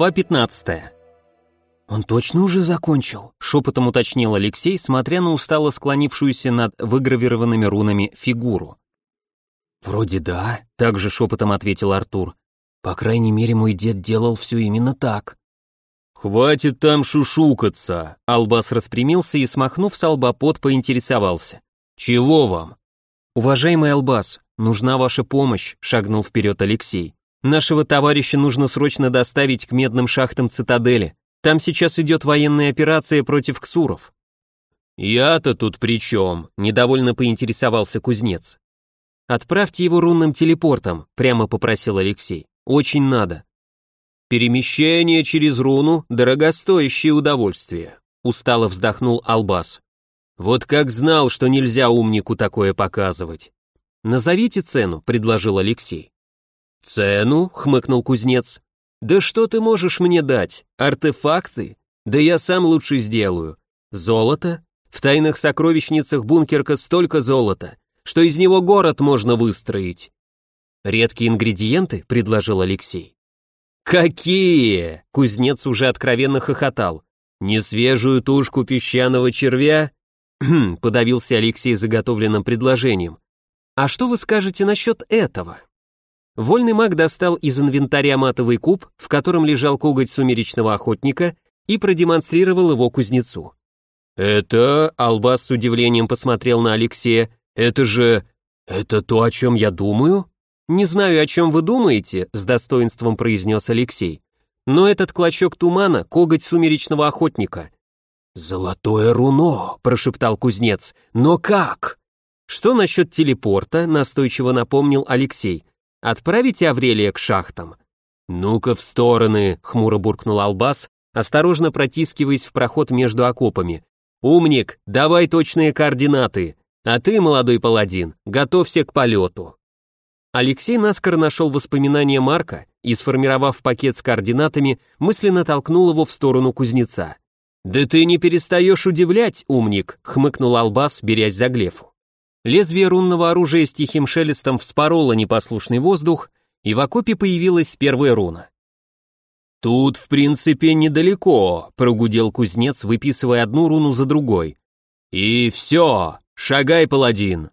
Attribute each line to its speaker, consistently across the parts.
Speaker 1: Глава 15.
Speaker 2: «Он точно уже закончил?» — шепотом уточнил Алексей, смотря на устало склонившуюся над выгравированными рунами фигуру. «Вроде да», — также шепотом ответил Артур. «По крайней мере, мой дед делал все именно так».
Speaker 1: «Хватит там шушукаться!» Албас распрямился и, смахнув с лба поинтересовался. «Чего вам?»
Speaker 2: «Уважаемый Албас, нужна ваша помощь», — шагнул вперед Алексей. Нашего товарища нужно срочно доставить к медным шахтам цитадели. Там сейчас идет военная операция против ксуров».
Speaker 1: «Я-то тут при чем?» – недовольно поинтересовался кузнец.
Speaker 2: «Отправьте его рунным телепортом», – прямо попросил Алексей. «Очень надо».
Speaker 1: «Перемещение через руну – дорогостоящее удовольствие», – устало вздохнул Албас. «Вот как знал, что нельзя умнику такое показывать».
Speaker 2: «Назовите цену», – предложил Алексей.
Speaker 1: «Цену?» — хмыкнул кузнец. «Да что ты можешь мне дать? Артефакты? Да я сам лучше сделаю. Золото? В тайных сокровищницах бункерка столько золота, что из него город можно выстроить».
Speaker 2: «Редкие ингредиенты?» — предложил Алексей.
Speaker 1: «Какие?» — кузнец уже откровенно хохотал. «Несвежую тушку песчаного червя?»
Speaker 2: подавился Алексей заготовленным предложением. «А что вы скажете насчет этого?» Вольный маг достал из инвентаря матовый куб, в котором лежал коготь сумеречного охотника, и продемонстрировал его кузнецу.
Speaker 1: «Это...» — Албас с удивлением посмотрел на Алексея. «Это же... это то, о чем я думаю?»
Speaker 2: «Не знаю, о чем вы думаете», — с достоинством произнес Алексей. «Но этот клочок тумана — коготь сумеречного охотника».
Speaker 1: «Золотое руно», — прошептал кузнец. «Но как?»
Speaker 2: «Что насчет телепорта?» — настойчиво напомнил Алексей. Отправите Аврелия к шахтам».
Speaker 1: «Ну-ка в стороны», — хмуро буркнул Албас, осторожно протискиваясь в проход между окопами. «Умник, давай точные координаты, а ты, молодой паладин, готовься к полету».
Speaker 2: Алексей наскоро нашел воспоминания Марка и, сформировав пакет с координатами, мысленно толкнул его в сторону кузнеца.
Speaker 1: «Да ты не перестаешь удивлять, умник», — хмыкнул Албас, берясь за Глефу.
Speaker 2: Лезвие рунного оружия с тихим шелестом вспороло непослушный воздух, и в окопе появилась первая руна.
Speaker 1: «Тут, в принципе, недалеко», — прогудел кузнец, выписывая одну руну за другой. «И все, шагай, паладин!»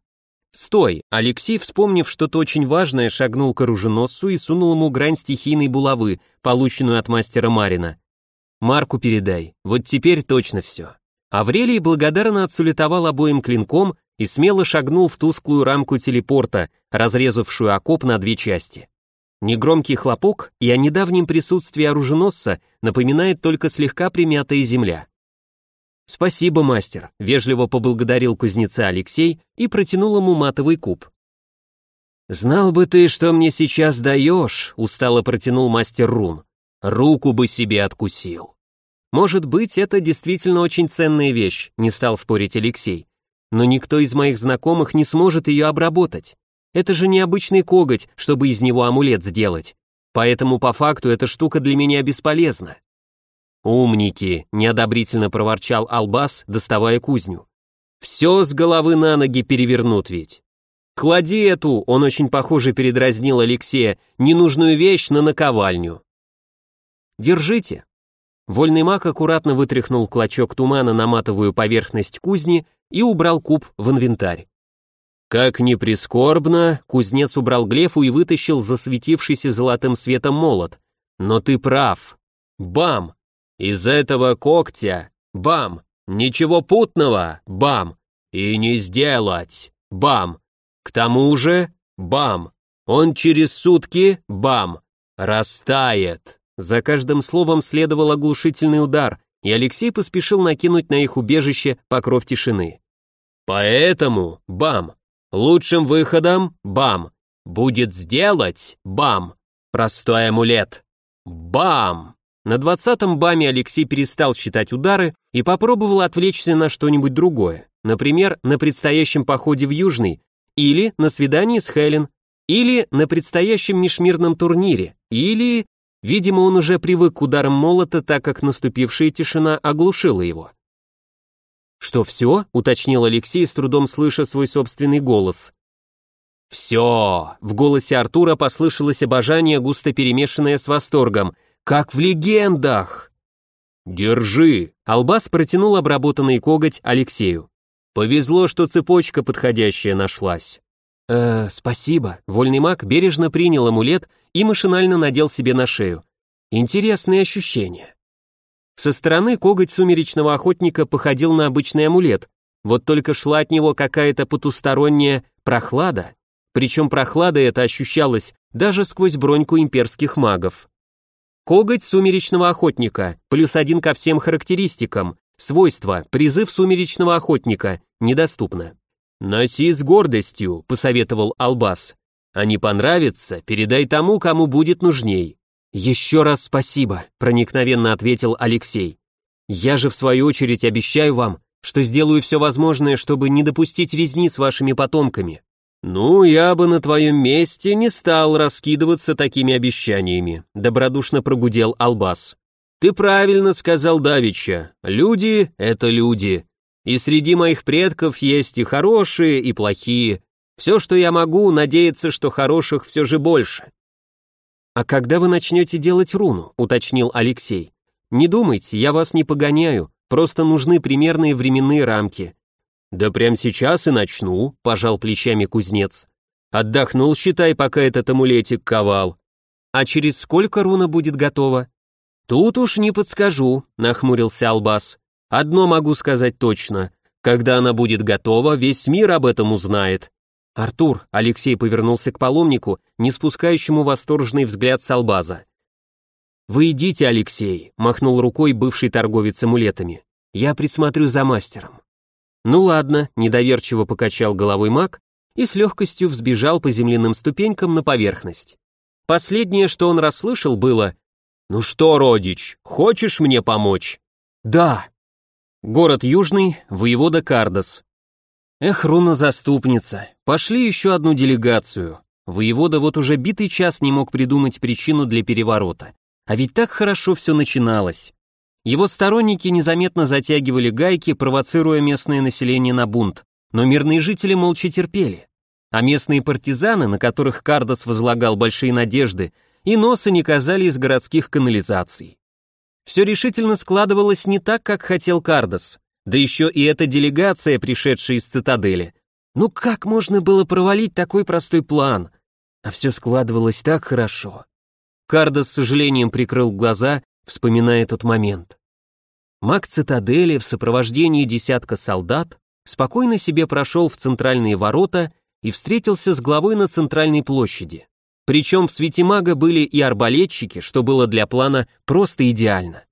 Speaker 2: «Стой!» Алексей, вспомнив что-то очень важное, шагнул к оруженосцу и сунул ему грань стихийной булавы, полученную от мастера Марина. «Марку передай, вот теперь точно все». Аврелий благодарно отсулетовал обоим клинком и смело шагнул в тусклую рамку телепорта, разрезавшую окоп на две части. Негромкий хлопок и о недавнем присутствии оруженосца напоминает только слегка примятая земля. «Спасибо, мастер», — вежливо поблагодарил кузнеца Алексей и протянул ему матовый куб.
Speaker 1: «Знал бы ты, что мне сейчас даешь», — устало протянул мастер рун. «Руку бы себе откусил».
Speaker 2: «Может быть, это действительно очень ценная вещь», — не стал спорить Алексей но никто из моих знакомых не сможет ее обработать. Это же необычный коготь, чтобы из него амулет сделать. Поэтому по факту эта штука для меня бесполезна.
Speaker 1: «Умники!» — неодобрительно проворчал Албас, доставая кузню. «Все с головы на ноги перевернут ведь. Клади эту, он очень похоже передразнил Алексея, ненужную вещь на наковальню».
Speaker 2: «Держите». Вольный маг аккуратно вытряхнул клочок тумана на матовую поверхность кузни и убрал куб в инвентарь.
Speaker 1: Как ни прискорбно, кузнец убрал глефу и вытащил засветившийся золотым светом молот. Но ты прав. Бам! Из этого когтя, бам! Ничего путного, бам! И не сделать, бам! К тому же, бам! Он через сутки, бам! Растает.
Speaker 2: За каждым словом следовал оглушительный удар, и Алексей поспешил накинуть на их убежище покров тишины.
Speaker 1: Поэтому, бам, лучшим выходом, бам, будет сделать, бам, простой амулет, бам.
Speaker 2: На двадцатом баме Алексей перестал считать удары и попробовал отвлечься на что-нибудь другое, например, на предстоящем походе в Южный, или на свидании с Хелен, или на предстоящем межмирном турнире, или Видимо, он уже привык к ударам молота, так как наступившая тишина оглушила его. «Что, все?» — уточнил Алексей, с трудом слыша свой собственный голос.
Speaker 1: «Все!» — в голосе Артура послышалось обожание, густо перемешанное с восторгом. как в легендах!» «Держи!» — Албас протянул обработанный коготь Алексею. «Повезло, что цепочка подходящая нашлась». «Э, спасибо». Вольный маг бережно принял амулет и машинально надел себе на шею. Интересные ощущения. Со стороны коготь сумеречного охотника походил на обычный амулет, вот только шла от него какая-то потусторонняя прохлада, причем прохлада эта ощущалась даже сквозь броньку имперских магов. Коготь сумеречного охотника, плюс один ко всем характеристикам, свойства, призыв сумеречного охотника, недоступно. «Носи с гордостью», — посоветовал Албас. «А не понравится, передай тому, кому будет нужней». «Еще раз спасибо», — проникновенно ответил Алексей. «Я же, в свою очередь, обещаю вам, что сделаю все возможное, чтобы не допустить резни с вашими потомками». «Ну, я бы на твоем месте не стал раскидываться такими обещаниями», — добродушно прогудел Албас. «Ты правильно сказал Давича. Люди — это люди. И среди моих предков есть и хорошие, и плохие. Все, что я могу, надеяться, что хороших все же больше. «А когда вы начнете делать руну?» — уточнил Алексей. «Не думайте, я вас не погоняю, просто нужны примерные временные рамки». «Да прямо сейчас и начну», — пожал плечами кузнец. «Отдохнул, считай, пока этот амулетик ковал». «А через сколько руна будет готова?» «Тут уж не подскажу», — нахмурился Албас. Одно могу сказать точно. Когда она будет готова, весь мир об этом узнает. Артур, Алексей повернулся к паломнику, не спускающему восторженный взгляд с албаза. «Вы идите, Алексей», — махнул рукой бывший торговец амулетами. «Я присмотрю за мастером». «Ну ладно», — недоверчиво покачал головой маг и с легкостью взбежал по земляным ступенькам на поверхность. Последнее, что он расслышал, было «Ну что, родич, хочешь мне помочь?» «Да», Город Южный, воевода Кардас. Эх, руна-заступница, пошли еще одну делегацию. Воевода вот уже битый час не мог придумать причину для переворота. А ведь так хорошо все начиналось. Его сторонники незаметно затягивали гайки, провоцируя местное население на бунт, но мирные жители молча терпели. А местные партизаны, на которых Кардас возлагал большие надежды, и носа не казали из городских канализаций. Все решительно складывалось не так, как хотел Кардос. Да еще и эта делегация, пришедшая из цитадели. Ну как можно было провалить такой простой план? А все складывалось так хорошо. Кардос с сожалением прикрыл глаза, вспоминая тот момент. Маг цитадели в сопровождении десятка солдат спокойно себе прошел в центральные ворота и встретился с главой на центральной площади. Причем в свете мага были и арбалетчики, что было для плана просто идеально.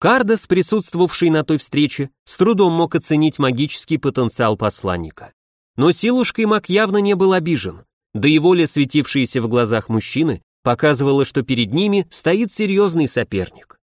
Speaker 1: Кардес, присутствовавший на той встрече, с трудом мог оценить магический потенциал посланника. Но силушкой маг явно не был обижен, да и воля, светившаяся в глазах мужчины, показывала, что перед ними стоит серьезный соперник.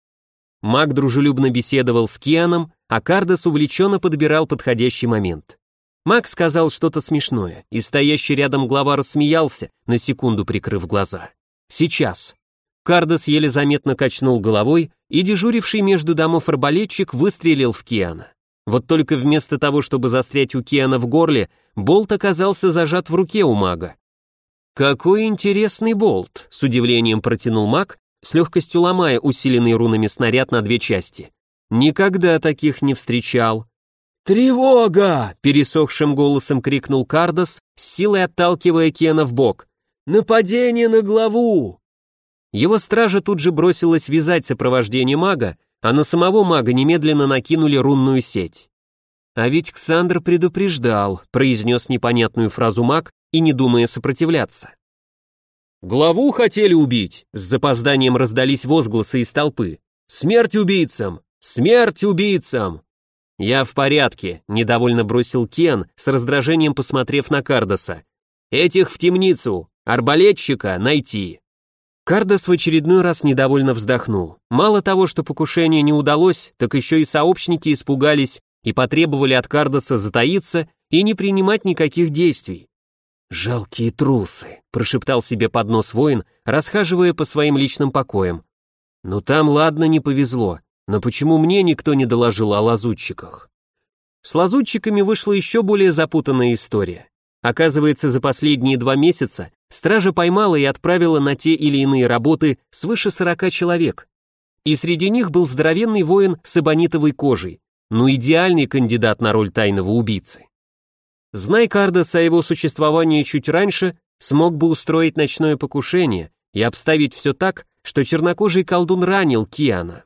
Speaker 1: Маг дружелюбно беседовал с Кианом, а Кардес увлеченно подбирал подходящий момент. Мак сказал что-то смешное, и стоящий рядом глава рассмеялся, на секунду прикрыв глаза. «Сейчас». Кардос еле заметно качнул головой, и дежуривший между домов арбалетчик выстрелил в Киана. Вот только вместо того, чтобы застрять у Киана в горле, болт оказался зажат в руке у мага. «Какой интересный болт!» — с удивлением протянул маг, с легкостью ломая усиленный рунами снаряд на две части. «Никогда таких не встречал». «Тревога!» — пересохшим голосом крикнул Кардос, с силой отталкивая Кена в бок. «Нападение на главу!» Его стража тут же бросилась вязать сопровождение мага, а на самого мага немедленно накинули рунную сеть. «А ведь Ксандр предупреждал», — произнес непонятную фразу маг и не думая сопротивляться. «Главу хотели убить!» — с запозданием раздались возгласы из толпы. «Смерть убийцам! Смерть убийцам!» «Я в порядке», — недовольно бросил Кен, с раздражением посмотрев на Кардоса. «Этих в темницу, арбалетчика найти». Кардос в очередной раз недовольно вздохнул. Мало того, что покушение не удалось, так еще и сообщники испугались и потребовали от Кардоса затаиться и не принимать никаких действий. «Жалкие трусы», — прошептал себе под нос воин, расхаживая по своим личным покоям. «Ну там, ладно, не повезло. Но почему мне никто не доложил о лазутчиках? С лазутчиками вышла еще более запутанная история. Оказывается, за последние два месяца стража поймала и отправила на те или иные работы свыше 40 человек,
Speaker 2: и среди них был здоровенный воин с эбонитовой кожей, ну идеальный кандидат на роль тайного убийцы. Знай Кардас о его существовании чуть раньше, смог бы устроить ночное покушение и обставить все так, что чернокожий колдун ранил Киана.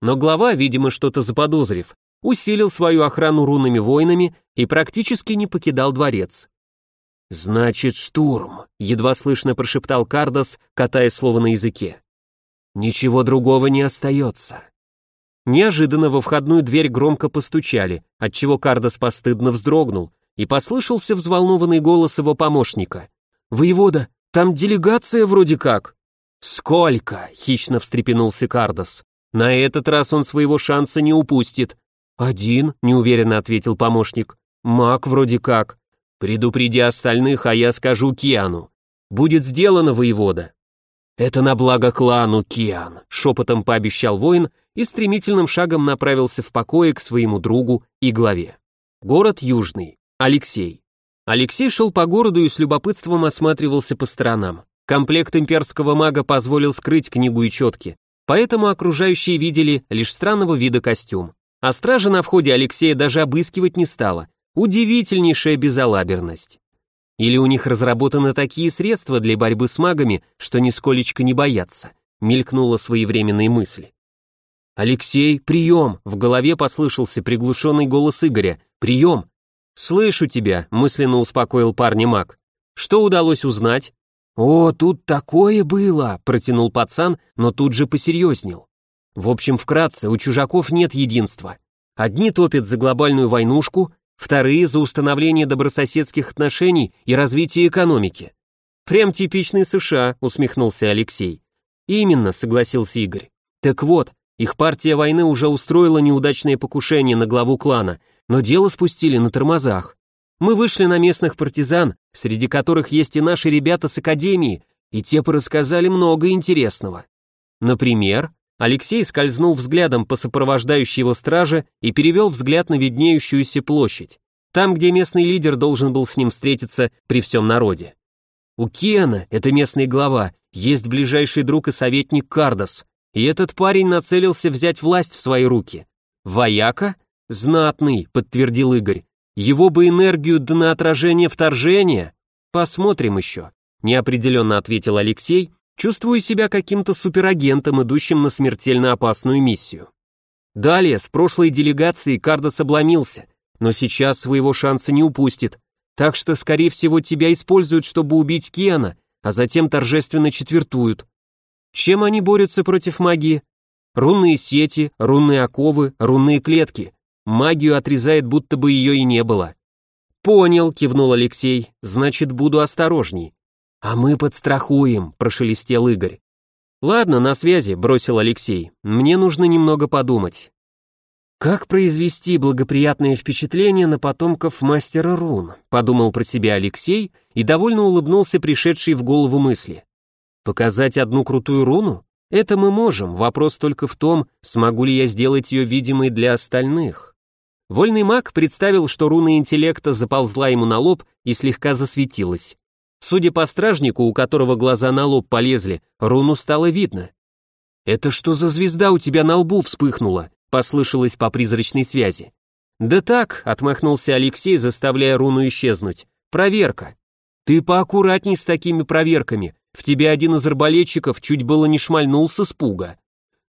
Speaker 2: Но глава, видимо, что-то заподозрив, усилил свою охрану рунными воинами и практически не покидал дворец. «Значит, штурм», — едва слышно прошептал Кардас, катая слово на языке. «Ничего другого не остается». Неожиданно во входную дверь громко постучали, отчего Кардас постыдно вздрогнул, и послышался взволнованный голос его помощника. «Воевода, там делегация вроде как». «Сколько?» — хищно встрепенулся Кардас. «На этот раз он своего шанса не упустит». «Один», — неуверенно ответил помощник. «Маг вроде как». «Предупреди остальных, а я скажу Киану. Будет сделано, воевода». «Это на благо клану, Киан», — шепотом пообещал воин и стремительным шагом направился в покое к своему другу и главе. Город Южный. Алексей. Алексей шел по городу и с любопытством осматривался по сторонам. Комплект имперского мага позволил скрыть книгу и четки, поэтому окружающие видели лишь странного вида костюм. А стража на входе Алексея даже обыскивать не стала. Удивительнейшая безалаберность. Или у них разработаны такие средства для борьбы с магами, что нисколечко не боятся, мелькнула своевременные мысли. «Алексей, прием!» — в голове послышался приглушенный голос Игоря. «Прием!» «Слышу тебя», — мысленно успокоил парня маг. «Что удалось узнать?» «О, тут такое было!» — протянул пацан, но тут же посерьезнел. В общем, вкратце, у чужаков нет единства. Одни топят за глобальную войнушку, вторые за установление добрососедских отношений и развитие экономики. Прям типичный США, усмехнулся Алексей. Именно, согласился Игорь. Так вот, их партия войны уже устроила неудачное покушение на главу клана, но дело спустили на тормозах. Мы вышли на местных партизан, среди которых есть и наши ребята с академии, и те порассказали много интересного. Например, Алексей скользнул взглядом по сопровождающей его страже и перевел взгляд на виднеющуюся площадь, там, где местный лидер должен был с ним встретиться при всем народе. У Киана, это местный глава, есть ближайший друг и советник Кардас, и этот парень нацелился взять власть в свои руки. Вояка? Знатный, подтвердил Игорь. Его бы энергию да на отражение вторжения. Посмотрим еще, неопределенно ответил Алексей Чувствую себя каким-то суперагентом, идущим на смертельно опасную миссию. Далее, с прошлой делегацией Кардос обломился, но сейчас своего шанса не упустит, так что, скорее всего, тебя используют, чтобы убить Киана, а затем торжественно четвертуют. Чем они борются против магии? Рунные сети, рунные оковы, рунные клетки. Магию отрезает, будто бы ее и не было. «Понял», — кивнул Алексей, — «значит, буду осторожней. «А мы подстрахуем», – прошелестел Игорь. «Ладно, на связи», – бросил Алексей. «Мне нужно немного подумать». «Как произвести благоприятное впечатление на потомков мастера рун?» – подумал про себя Алексей и довольно улыбнулся пришедшей в голову мысли. «Показать одну крутую руну? Это мы можем, вопрос только в том, смогу ли я сделать ее видимой для остальных». Вольный маг представил, что руна интеллекта заползла ему на лоб и слегка засветилась. Судя по стражнику, у которого глаза на лоб полезли, руну стало видно. «Это что за звезда у тебя на лбу вспыхнула?» послышалось по призрачной связи. «Да так», — отмахнулся Алексей, заставляя руну исчезнуть. «Проверка». «Ты поаккуратней с такими проверками. В тебе один из арбалетчиков чуть было не шмальнулся с пуга».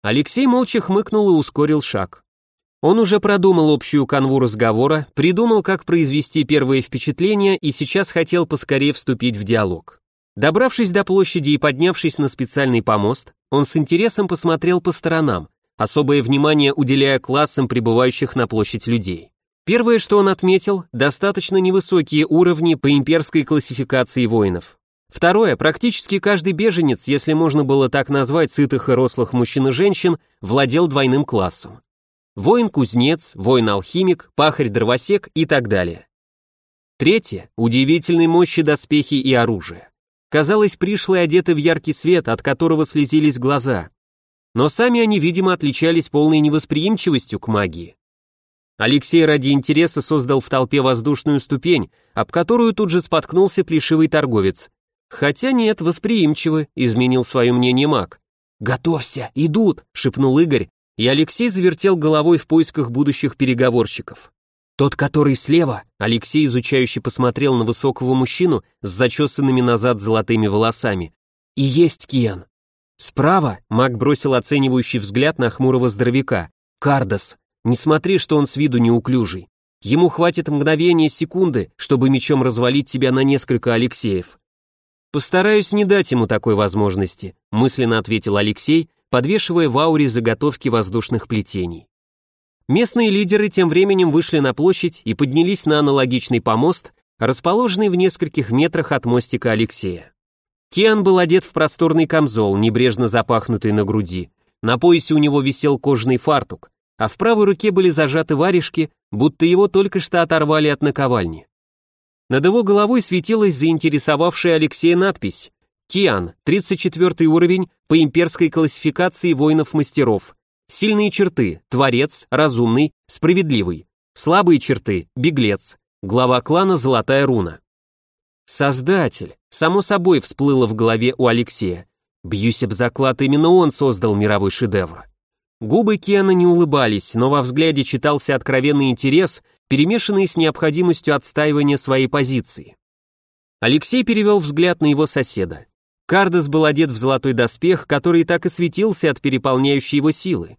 Speaker 2: Алексей молча хмыкнул и ускорил шаг. Он уже продумал общую канву разговора, придумал, как произвести первое впечатление и сейчас хотел поскорее вступить в диалог. Добравшись до площади и поднявшись на специальный помост, он с интересом посмотрел по сторонам, особое внимание уделяя классам прибывающих на площадь людей. Первое, что он отметил, достаточно невысокие уровни по имперской классификации воинов. Второе, практически каждый беженец, если можно было так назвать сытых и рослых мужчин и женщин, владел двойным классом воин-кузнец, воин-алхимик, пахарь-дровосек и так далее. Третье – удивительной мощи доспехи и оружие. Казалось, пришлые одеты в яркий свет, от которого слезились глаза. Но сами они, видимо, отличались полной невосприимчивостью к магии. Алексей ради интереса создал в толпе воздушную ступень, об которую тут же споткнулся плешивый торговец. Хотя нет, восприимчивы, изменил свое мнение маг. «Готовься, идут!» — шепнул Игорь, и Алексей завертел головой в поисках будущих переговорщиков. Тот, который слева, Алексей изучающе посмотрел на высокого мужчину с зачесанными назад золотыми волосами. И есть Киан. Справа маг бросил оценивающий взгляд на хмурого здоровяка. Кардас. Не смотри, что он с виду неуклюжий. Ему хватит мгновения секунды, чтобы мечом развалить тебя на несколько Алексеев. Постараюсь не дать ему такой возможности, мысленно ответил Алексей, подвешивая в ауре заготовки воздушных плетений. Местные лидеры тем временем вышли на площадь и поднялись на аналогичный помост, расположенный в нескольких метрах от мостика Алексея. Киан был одет в просторный камзол, небрежно запахнутый на груди. На поясе у него висел кожаный фартук, а в правой руке были зажаты варежки, будто его только что оторвали от наковальни. Над его головой светилась заинтересовавшая Алексея надпись «Киан, 34 уровень по имперской классификации воинов-мастеров. Сильные черты – творец, разумный, справедливый. Слабые черты – беглец. Глава клана Золотая руна». Создатель, само собой всплыло в голове у Алексея. Бьюсь об заклад, именно он создал мировой шедевр. Губы Киана не улыбались, но во взгляде читался откровенный интерес перемешанный с необходимостью отстаивания своей позиции. Алексей перевел взгляд на его соседа. Кардес был одет в золотой доспех, который так и светился от переполняющей его силы.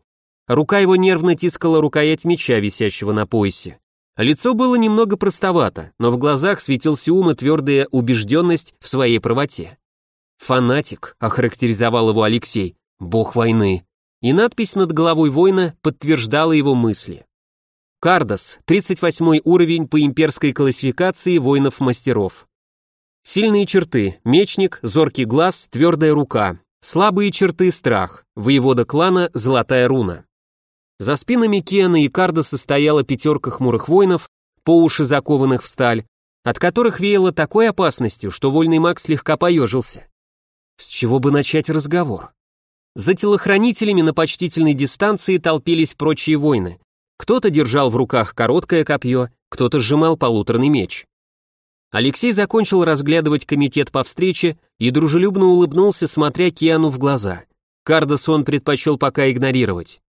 Speaker 2: Рука его нервно тискала рукоять меча, висящего на поясе. Лицо было немного простовато, но в глазах светился ум и твердая убежденность в своей правоте. «Фанатик», — охарактеризовал его Алексей, — «бог войны». И надпись над головой воина подтверждала его мысли. Кардос, 38 уровень по имперской классификации воинов-мастеров. Сильные черты – мечник, зоркий глаз, твердая рука. Слабые черты – страх, воевода клана – золотая руна. За спинами Киана и Кардоса стояла пятерка хмурых воинов, по уши закованных в сталь, от которых веяло такой опасностью, что вольный маг слегка поежился. С чего бы начать разговор? За телохранителями на почтительной дистанции толпились прочие воины. Кто-то держал в руках короткое копье, кто-то сжимал полуторный меч. Алексей закончил разглядывать комитет по встрече и дружелюбно улыбнулся, смотря Киану в глаза. Кардос он предпочел пока игнорировать.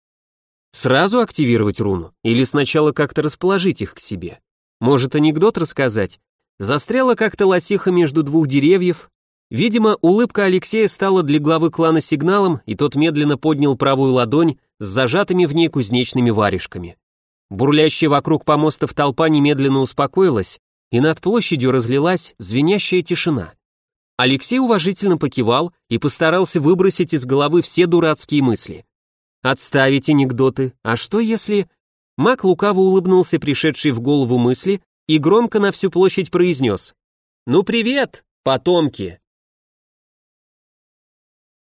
Speaker 2: Сразу активировать руну или сначала как-то расположить их к себе? Может, анекдот рассказать? Застряла как-то лосиха между двух деревьев. Видимо, улыбка Алексея стала для главы клана сигналом, и тот медленно поднял правую ладонь с зажатыми в ней кузнечными варежками. Бурлящая вокруг помостов толпа немедленно успокоилась, и над площадью разлилась звенящая тишина. Алексей уважительно покивал и постарался выбросить из головы все дурацкие мысли. Отставить анекдоты, а что если... Мак лукаво улыбнулся пришедший в голову мысли и громко на всю площадь произнес. «Ну привет, потомки!»